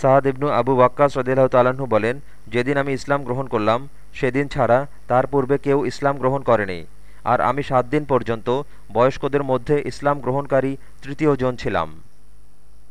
সাদ ইবনু আবু ওয়াক্কাস রদিল্লাহ তালাহু বলেন, যেদিন আমি ইসলাম গ্রহণ করলাম, সেদিন ছাড়া তার পূর্বে কেউ ইসলাম গ্রহণ করেনি। আর আমি সাত দিন পর্যন্ত বয়স্কদের মধ্যে ইসলাম গ্রহণকারী তৃতীয় জন ছিলাম।